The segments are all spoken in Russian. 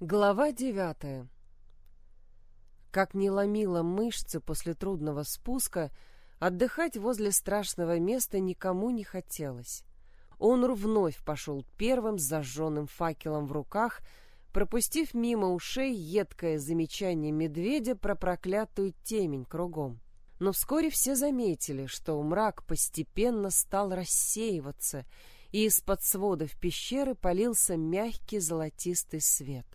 Глава девятая. Как не ломило мышцы после трудного спуска, отдыхать возле страшного места никому не хотелось. Он вновь пошел первым с зажженным факелом в руках, пропустив мимо ушей едкое замечание медведя про проклятую темень кругом. Но вскоре все заметили, что мрак постепенно стал рассеиваться, и из-под сводов пещеры полился мягкий золотистый свет.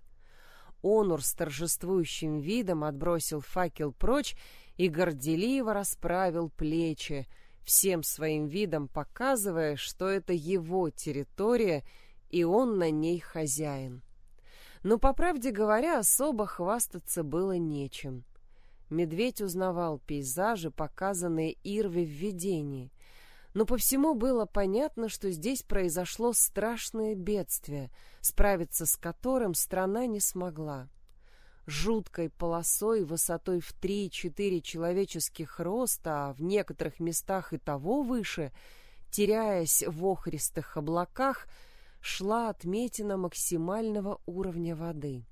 Онур с торжествующим видом отбросил факел прочь и горделиво расправил плечи, всем своим видом показывая, что это его территория, и он на ней хозяин. Но, по правде говоря, особо хвастаться было нечем. Медведь узнавал пейзажи, показанные Ирве в видении но по всему было понятно, что здесь произошло страшное бедствие, справиться с которым страна не смогла. Жуткой полосой высотой в 3-4 человеческих роста, а в некоторых местах и того выше, теряясь в охристых облаках, шла отметина максимального уровня воды.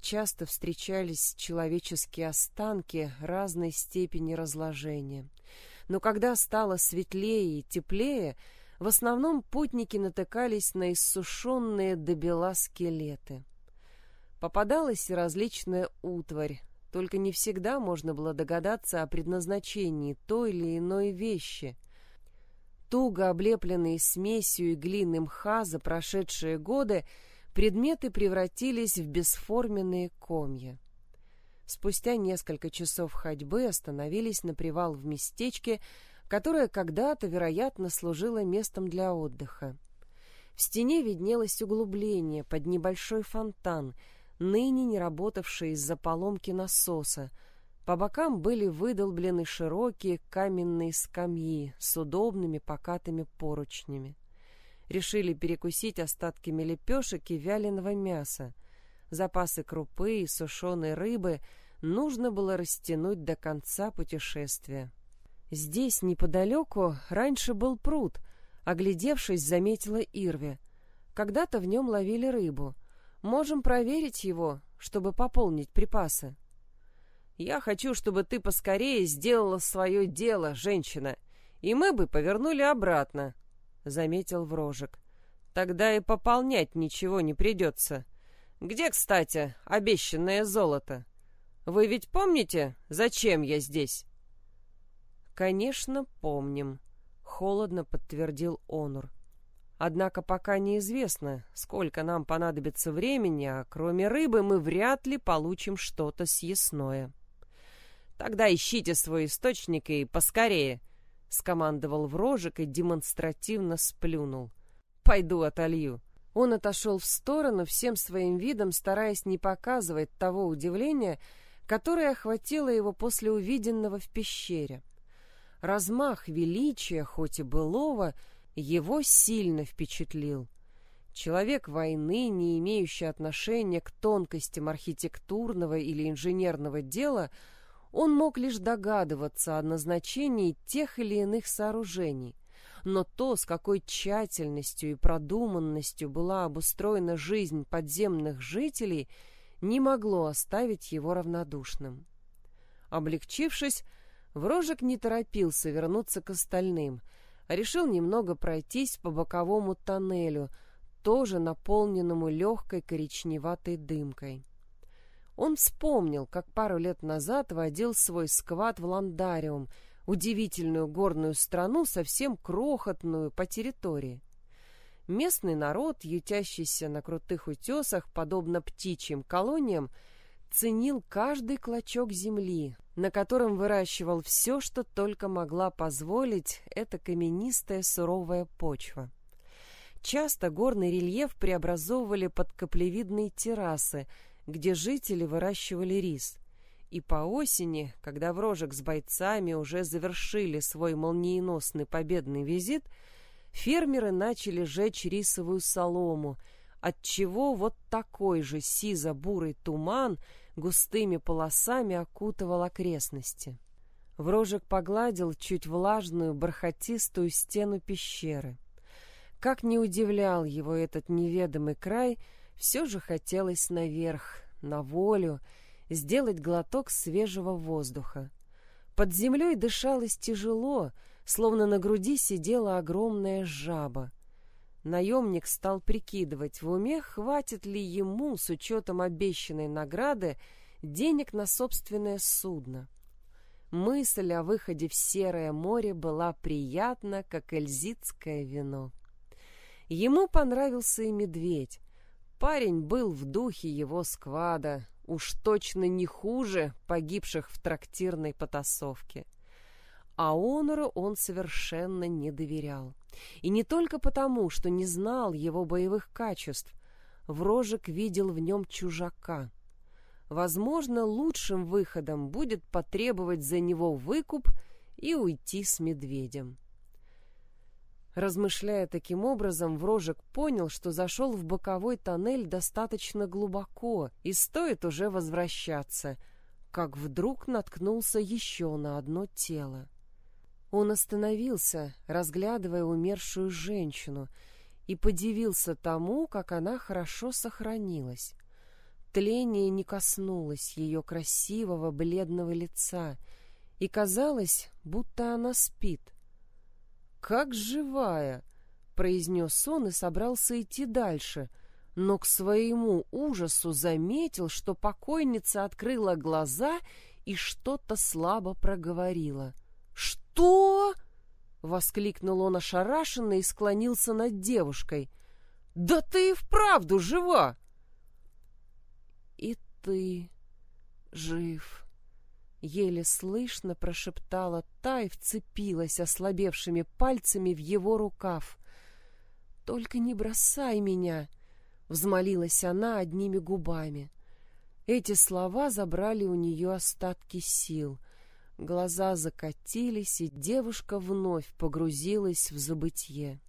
Часто встречались человеческие останки разной степени разложения — но когда стало светлее и теплее, в основном путники натыкались на иссушенные до бела скелеты. Попадалась различная утварь, только не всегда можно было догадаться о предназначении той или иной вещи. Туго облепленные смесью и глины мха за прошедшие годы, предметы превратились в бесформенные комья. Спустя несколько часов ходьбы остановились на привал в местечке, которое когда-то, вероятно, служило местом для отдыха. В стене виднелось углубление под небольшой фонтан, ныне не работавший из-за поломки насоса. По бокам были выдолблены широкие каменные скамьи с удобными покатыми поручнями. Решили перекусить остатками лепешек и вяленого мяса. Запасы крупы и сушеной рыбы — нужно было растянуть до конца путешествия. Здесь, неподалеку, раньше был пруд, оглядевшись, заметила Ирве. Когда-то в нем ловили рыбу. Можем проверить его, чтобы пополнить припасы. Я хочу, чтобы ты поскорее сделала свое дело, женщина, и мы бы повернули обратно, — заметил Врожек. Тогда и пополнять ничего не придется. Где, кстати, обещанное золото? — вы ведь помните, зачем я здесь?» «Конечно, помним», — холодно подтвердил Онур. «Однако пока неизвестно, сколько нам понадобится времени, а кроме рыбы мы вряд ли получим что-то съестное». «Тогда ищите свой источник и поскорее», — скомандовал Врожек и демонстративно сплюнул. «Пойду отолью». Он отошел в сторону, всем своим видом стараясь не показывать того удивления, которое охватило его после увиденного в пещере. Размах величия, хоть и былого, его сильно впечатлил. Человек войны, не имеющий отношения к тонкостям архитектурного или инженерного дела, он мог лишь догадываться о назначении тех или иных сооружений. Но то, с какой тщательностью и продуманностью была обустроена жизнь подземных жителей – не могло оставить его равнодушным. Облегчившись, Врожек не торопился вернуться к остальным, а решил немного пройтись по боковому тоннелю, тоже наполненному легкой коричневатой дымкой. Он вспомнил, как пару лет назад водил свой сквад в Ландариум, удивительную горную страну, совсем крохотную по территории. Местный народ, ютящийся на крутых утесах, подобно птичьим колониям, ценил каждый клочок земли, на котором выращивал все, что только могла позволить эта каменистая суровая почва. Часто горный рельеф преобразовывали под каплевидные террасы, где жители выращивали рис. И по осени, когда Врожек с бойцами уже завершили свой молниеносный победный визит – фермеры начали жечь рисовую солому, отчего вот такой же сизо-бурый туман густыми полосами окутывал окрестности. Врожек погладил чуть влажную, бархатистую стену пещеры. Как не удивлял его этот неведомый край, все же хотелось наверх, на волю, сделать глоток свежего воздуха. Под землей дышалось тяжело, словно на груди сидела огромная жаба. Наемник стал прикидывать, в уме хватит ли ему, с учетом обещанной награды, денег на собственное судно. Мысль о выходе в серое море была приятна, как эльзитское вино. Ему понравился и медведь. Парень был в духе его сквада, уж точно не хуже погибших в трактирной потасовке. А Онору он совершенно не доверял. И не только потому, что не знал его боевых качеств. Врожек видел в нем чужака. Возможно, лучшим выходом будет потребовать за него выкуп и уйти с медведем. Размышляя таким образом, Врожек понял, что зашел в боковой тоннель достаточно глубоко и стоит уже возвращаться, как вдруг наткнулся еще на одно тело. Он остановился, разглядывая умершую женщину, и подивился тому, как она хорошо сохранилась. Тление не коснулось ее красивого бледного лица, и казалось, будто она спит. «Как живая!» — произнес он и собрался идти дальше, но к своему ужасу заметил, что покойница открыла глаза и что-то слабо проговорила. «Что?» — воскликнул он ошарашенно и склонился над девушкой. «Да ты и вправду жива!» «И ты жив!» Еле слышно прошептала та и вцепилась ослабевшими пальцами в его рукав. «Только не бросай меня!» — взмолилась она одними губами. Эти слова забрали у нее остатки сил. Глаза закатились, и девушка вновь погрузилась в забытье.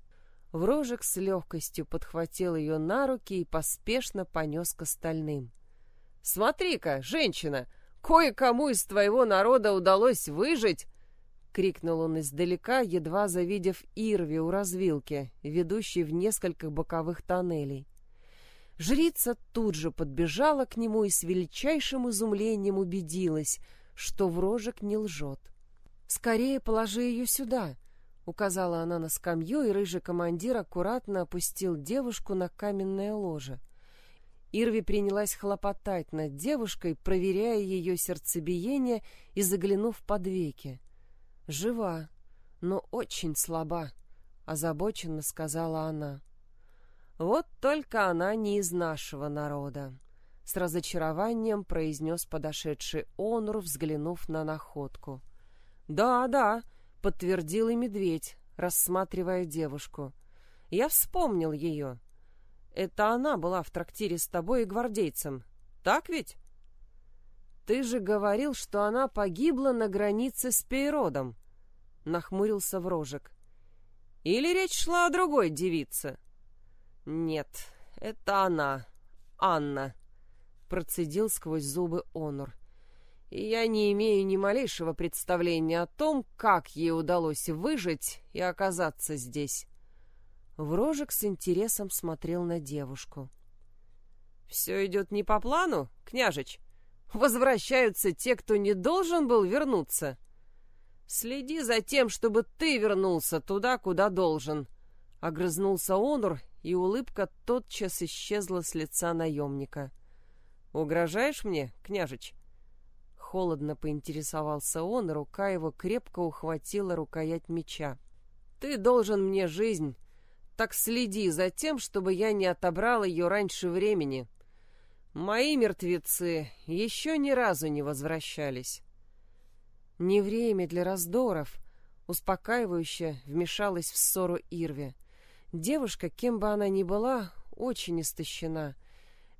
Врожек с легкостью подхватил ее на руки и поспешно понес к остальным. «Смотри-ка, женщина!» Кое-кому из твоего народа удалось выжить!» — крикнул он издалека, едва завидев Ирви у развилки, ведущей в несколько боковых тоннелей. Жрица тут же подбежала к нему и с величайшим изумлением убедилась, что врожек не лжет. «Скорее положи ее сюда!» — указала она на скамью, и рыжий командир аккуратно опустил девушку на каменное ложе — Ирви принялась хлопотать над девушкой, проверяя ее сердцебиение и заглянув под веки. «Жива, но очень слаба», — озабоченно сказала она. «Вот только она не из нашего народа», — с разочарованием произнес подошедший Онур, взглянув на находку. «Да, да», — подтвердил и медведь, рассматривая девушку. «Я вспомнил ее. Это она была в трактире с тобой и гвардейцем. Так ведь? Ты же говорил, что она погибла на границе с Пейродом. Нахмурился Врожек. Или речь шла о другой девице? Нет, это она, Анна, процедил сквозь зубы Онур. И я не имею ни малейшего представления о том, как ей удалось выжить и оказаться здесь. Врожек с интересом смотрел на девушку. «Все идет не по плану, княжич? Возвращаются те, кто не должен был вернуться. Следи за тем, чтобы ты вернулся туда, куда должен». Огрызнулся Онур, и улыбка тотчас исчезла с лица наемника. «Угрожаешь мне, княжич?» Холодно поинтересовался он, рука его крепко ухватила рукоять меча. «Ты должен мне жизнь, так следи за тем, чтобы я не отобрал ее раньше времени. Мои мертвецы еще ни разу не возвращались. Не время для раздоров, успокаивающе вмешалась в ссору Ирве. Девушка, кем бы она ни была, очень истощена.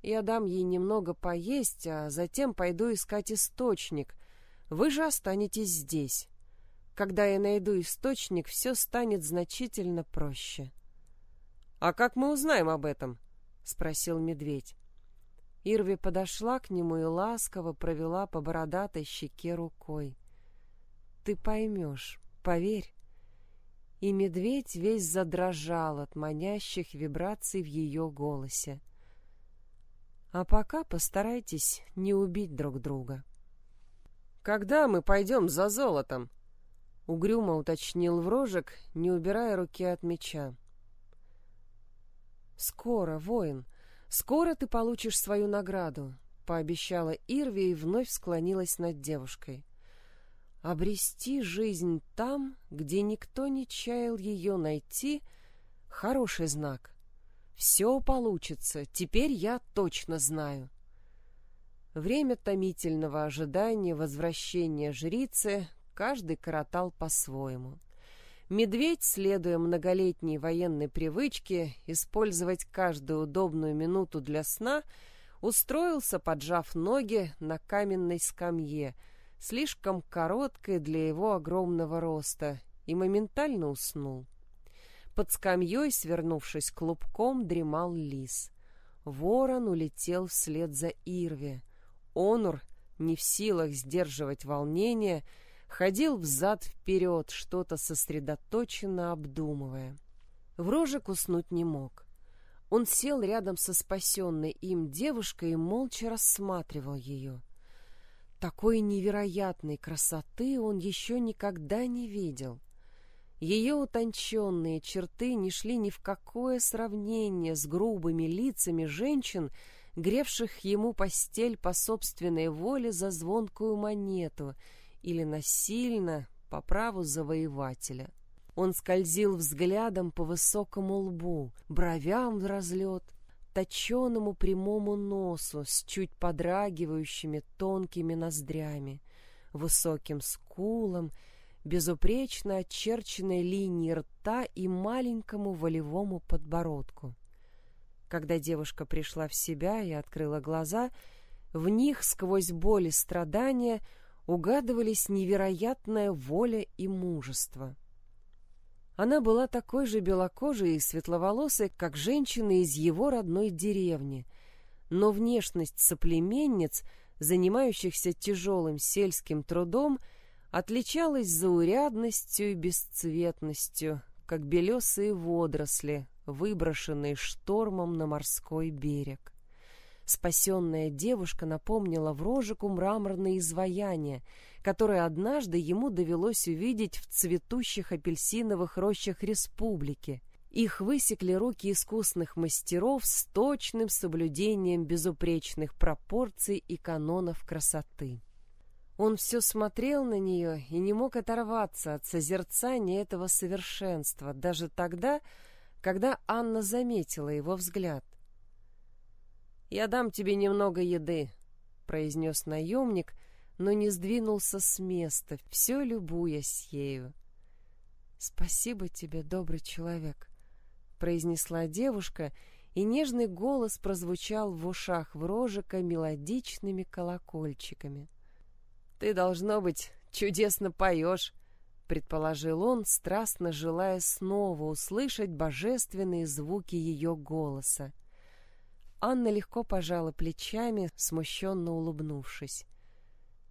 Я дам ей немного поесть, а затем пойду искать источник. Вы же останетесь здесь. Когда я найду источник, все станет значительно проще. «А как мы узнаем об этом?» — спросил медведь. Ирви подошла к нему и ласково провела по бородатой щеке рукой. «Ты поймешь, поверь». И медведь весь задрожал от манящих вибраций в ее голосе. А пока постарайтесь не убить друг друга. «Когда мы пойдем за золотом?» — угрюмо уточнил Врожек, не убирая руки от меча. «Скоро, воин, скоро ты получишь свою награду», — пообещала Ирви и вновь склонилась над девушкой. «Обрести жизнь там, где никто не чаял ее найти — хороший знак. Все получится, теперь я точно знаю». Время томительного ожидания возвращения жрицы каждый коротал по-своему. Медведь, следуя многолетней военной привычке использовать каждую удобную минуту для сна, устроился, поджав ноги на каменной скамье, слишком короткой для его огромного роста, и моментально уснул. Под скамьей, свернувшись клубком, дремал лис. Ворон улетел вслед за Ирве. Онур, не в силах сдерживать волнение, — ходил взад-вперед, что-то сосредоточенно обдумывая. Врожек уснуть не мог. Он сел рядом со спасенной им девушкой и молча рассматривал ее. Такой невероятной красоты он еще никогда не видел. Ее утонченные черты не шли ни в какое сравнение с грубыми лицами женщин, гревших ему постель по собственной воле за звонкую монету — или насильно по праву завоевателя. Он скользил взглядом по высокому лбу, бровям в разлет, точеному прямому носу с чуть подрагивающими тонкими ноздрями, высоким скулам, безупречно очерченной линии рта и маленькому волевому подбородку. Когда девушка пришла в себя и открыла глаза, в них сквозь боль и страдания – угадывались невероятная воля и мужество. Она была такой же белокожей и светловолосой, как женщина из его родной деревни, но внешность соплеменниц, занимающихся тяжелым сельским трудом, отличалась заурядностью и бесцветностью, как белесые водоросли, выброшенные штормом на морской берег. Спасенная девушка напомнила Врожику мраморное изваяние, которое однажды ему довелось увидеть в цветущих апельсиновых рощах республики. Их высекли руки искусных мастеров с точным соблюдением безупречных пропорций и канонов красоты. Он все смотрел на нее и не мог оторваться от созерцания этого совершенства, даже тогда, когда Анна заметила его взгляд. «Я дам тебе немного еды», — произнес наемник, но не сдвинулся с места, все любуясь ею. «Спасибо тебе, добрый человек», — произнесла девушка, и нежный голос прозвучал в ушах Врожика мелодичными колокольчиками. «Ты, должно быть, чудесно поешь», — предположил он, страстно желая снова услышать божественные звуки ее голоса. Анна легко пожала плечами, смущенно улыбнувшись.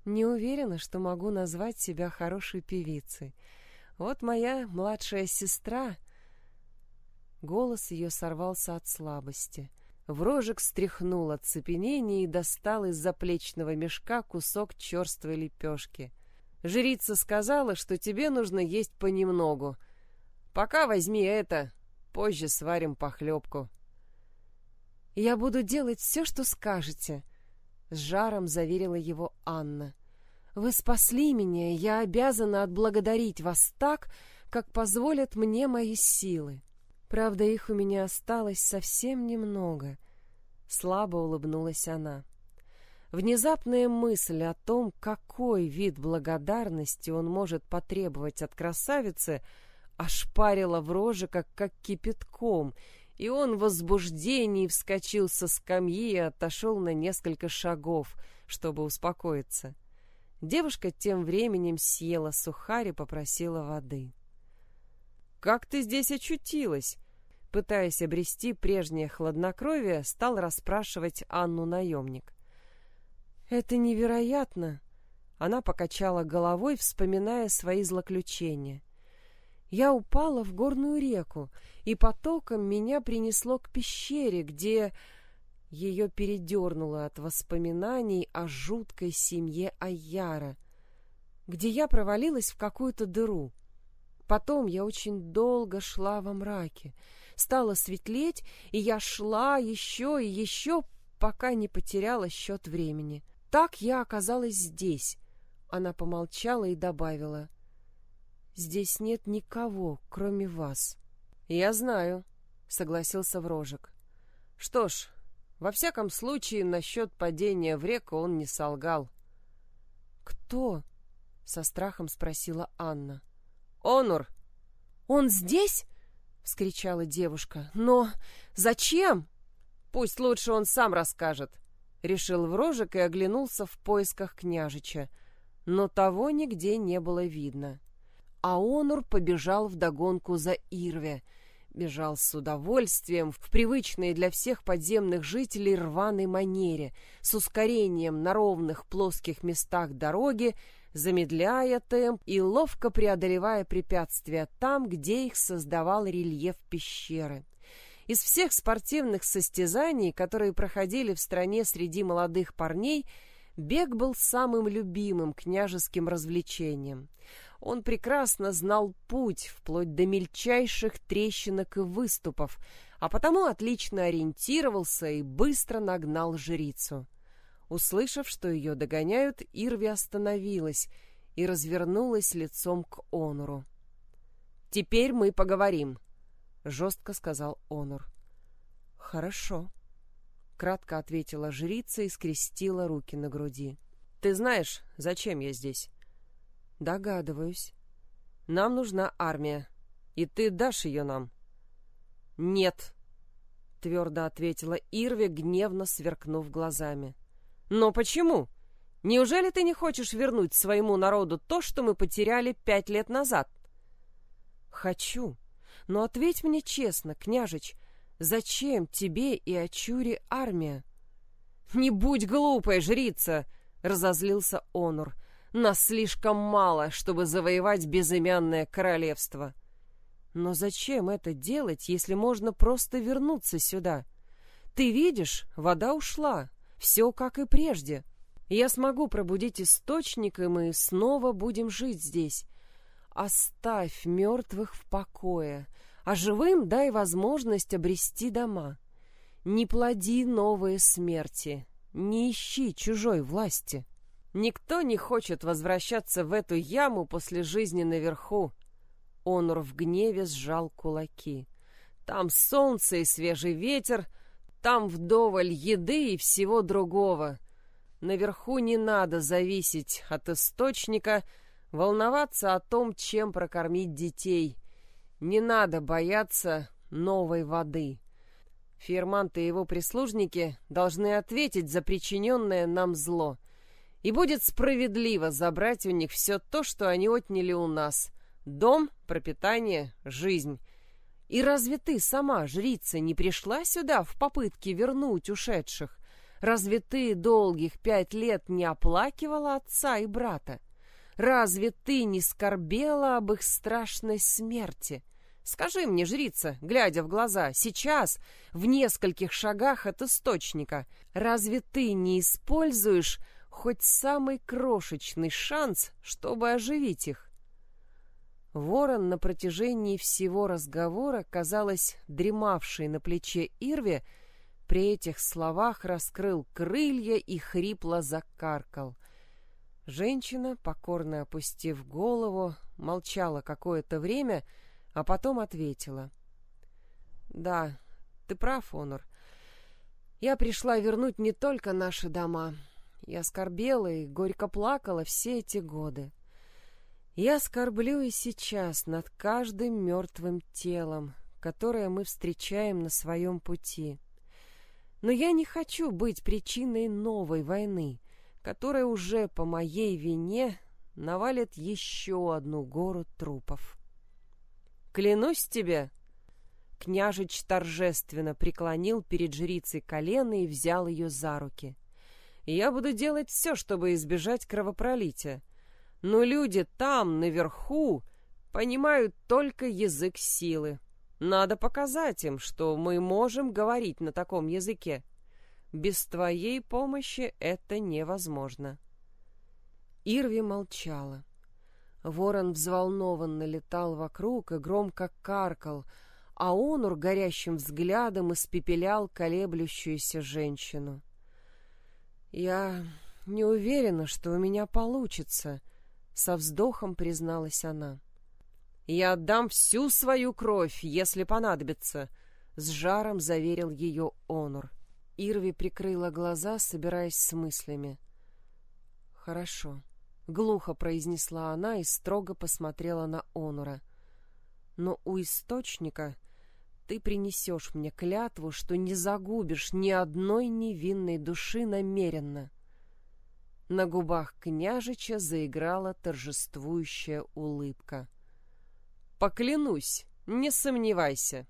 «Не уверена, что могу назвать себя хорошей певицей. Вот моя младшая сестра...» Голос ее сорвался от слабости. Врожек стряхнул от цепенения и достал из заплечного мешка кусок черствой лепешки. «Жрица сказала, что тебе нужно есть понемногу. Пока возьми это, позже сварим похлебку». «Я буду делать все, что скажете», — с жаром заверила его Анна. «Вы спасли меня, я обязана отблагодарить вас так, как позволят мне мои силы. Правда, их у меня осталось совсем немного». Слабо улыбнулась она. Внезапная мысль о том, какой вид благодарности он может потребовать от красавицы, ошпарила в роже, как, как кипятком — и он в возбуждении вскочил со скамьи и отошел на несколько шагов, чтобы успокоиться. Девушка тем временем съела сухарь и попросила воды. «Как ты здесь очутилась?» Пытаясь обрести прежнее хладнокровие, стал расспрашивать Анну наемник. «Это невероятно!» Она покачала головой, вспоминая свои злоключения. Я упала в горную реку, и потоком меня принесло к пещере, где... Ее передернуло от воспоминаний о жуткой семье Аяра, где я провалилась в какую-то дыру. Потом я очень долго шла во мраке. Стало светлеть, и я шла еще и еще, пока не потеряла счет времени. Так я оказалась здесь. Она помолчала и добавила. «Здесь нет никого, кроме вас». «Я знаю», — согласился Врожек. «Что ж, во всяком случае, насчет падения в реку он не солгал». «Кто?» — со страхом спросила Анна. «Онур!» «Он здесь?» — вскричала девушка. «Но зачем?» «Пусть лучше он сам расскажет», — решил Врожек и оглянулся в поисках княжича. Но того нигде не было видно. А Онур побежал вдогонку за Ирве. Бежал с удовольствием, в привычной для всех подземных жителей рваной манере, с ускорением на ровных плоских местах дороги, замедляя темп и ловко преодолевая препятствия там, где их создавал рельеф пещеры. Из всех спортивных состязаний, которые проходили в стране среди молодых парней, бег был самым любимым княжеским развлечением. Он прекрасно знал путь, вплоть до мельчайших трещинок и выступов, а потому отлично ориентировался и быстро нагнал жрицу. Услышав, что ее догоняют, Ирви остановилась и развернулась лицом к Онуру. «Теперь мы поговорим», — жестко сказал Онур. «Хорошо», — кратко ответила жрица и скрестила руки на груди. «Ты знаешь, зачем я здесь?» «Догадываюсь». «Нам нужна армия, и ты дашь ее нам?» «Нет», — твердо ответила Ирви, гневно сверкнув глазами. Но почему? Неужели ты не хочешь вернуть своему народу то, что мы потеряли пять лет назад? Хочу. Но ответь мне честно, княжич, зачем тебе и Ачуре армия? Не будь глупой, жрица, разозлился Онур. Нас слишком мало, чтобы завоевать безымянное королевство. Но зачем это делать, если можно просто вернуться сюда? Ты видишь, вода ушла, все как и прежде. Я смогу пробудить источник, и мы снова будем жить здесь. Оставь мертвых в покое, а живым дай возможность обрести дома. Не плоди новые смерти, не ищи чужой власти. Никто не хочет возвращаться в эту яму после жизни наверху. Онур в гневе сжал кулаки. Там солнце и свежий ветер — там вдоволь еды и всего другого. Наверху не надо зависеть от источника, волноваться о том, чем прокормить детей. Не надо бояться новой воды. Фермант и его прислужники должны ответить за причиненное нам зло. И будет справедливо забрать у них все то, что они отняли у нас. Дом, пропитание, жизнь. И разве ты сама, жрица, не пришла сюда в попытке вернуть ушедших? Разве ты долгих пять лет не оплакивала отца и брата? Разве ты не скорбела об их страшной смерти? Скажи мне, жрица, глядя в глаза, сейчас, в нескольких шагах от источника, разве ты не используешь хоть самый крошечный шанс, чтобы оживить их? Ворон на протяжении всего разговора, казалось, дремавший на плече Ирве, при этих словах раскрыл крылья и хрипло закаркал. Женщина, покорно опустив голову, молчала какое-то время, а потом ответила. «Да, ты прав, Онур. Я пришла вернуть не только наши дома. Я скорбела и горько плакала все эти годы. Я скорблю и сейчас над каждым мертвым телом, которое мы встречаем на своем пути. Но я не хочу быть причиной новой войны, которая уже по моей вине навалит еще одну гору трупов. Клянусь тебе, княжич торжественно преклонил перед жрицей колено и взял ее за руки. Я буду делать все, чтобы избежать кровопролития но люди там, наверху, понимают только язык силы. Надо показать им, что мы можем говорить на таком языке. Без твоей помощи это невозможно. Ирви молчала. Ворон взволнованно летал вокруг и громко каркал, а Онур горящим взглядом испепелял колеблющуюся женщину. «Я не уверена, что у меня получится», — со вздохом призналась она. «Я отдам всю свою кровь, если понадобится», — с жаром заверил ее Онур. Ирви прикрыла глаза, собираясь с мыслями. «Хорошо», — глухо произнесла она и строго посмотрела на Онура. «Но у источника ты принесешь мне клятву, что не загубишь ни одной невинной души намеренно». На губах княжича заиграла торжествующая улыбка. «Поклянусь, не сомневайся!»